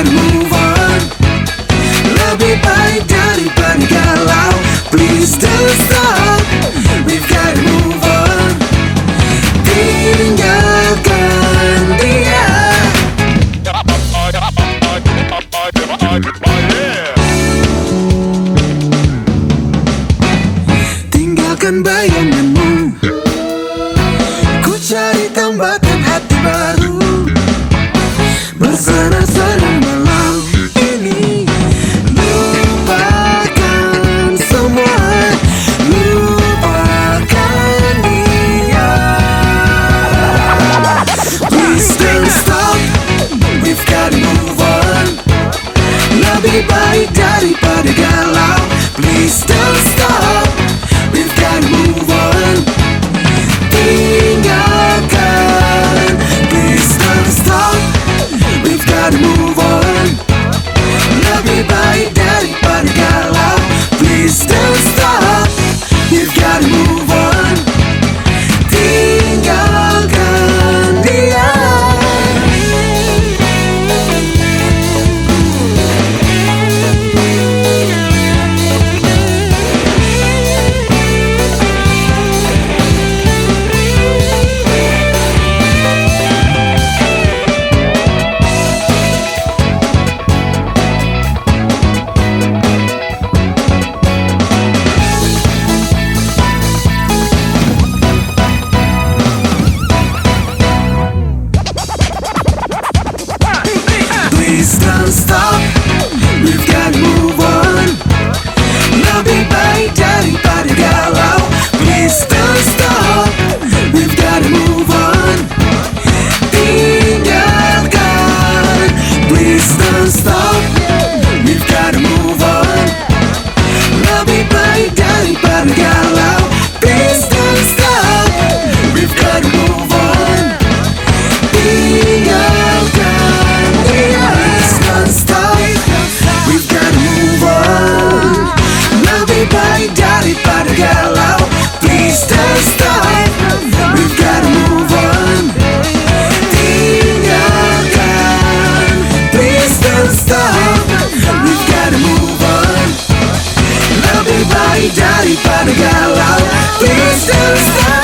dan move on. Lebih baik daripada galau. Please don't stop. We've got to move on. Tinggalkan dia. Tinggalkan bayanganmu. Lebih baik daripada galau Please don't stop. We've got to move on. Tinggalkan Please don't stop. We've got to move on. Lebih baik Don't stop We've got to daripada galau Please don't stop